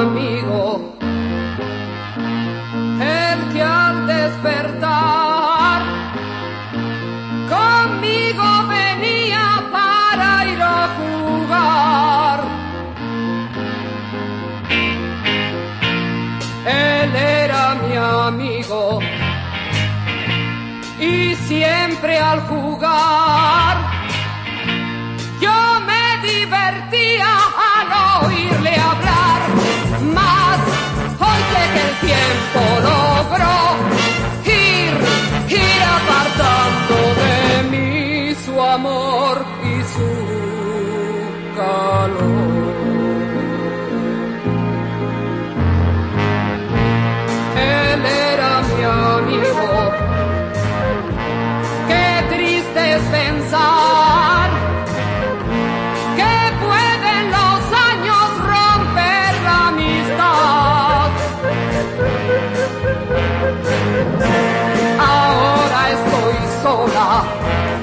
Amigo, El que al despertar conmigo venía para ir a jugar. Él era mi amigo y siempre al jugar apartando de mí su amor y su calor. 走腐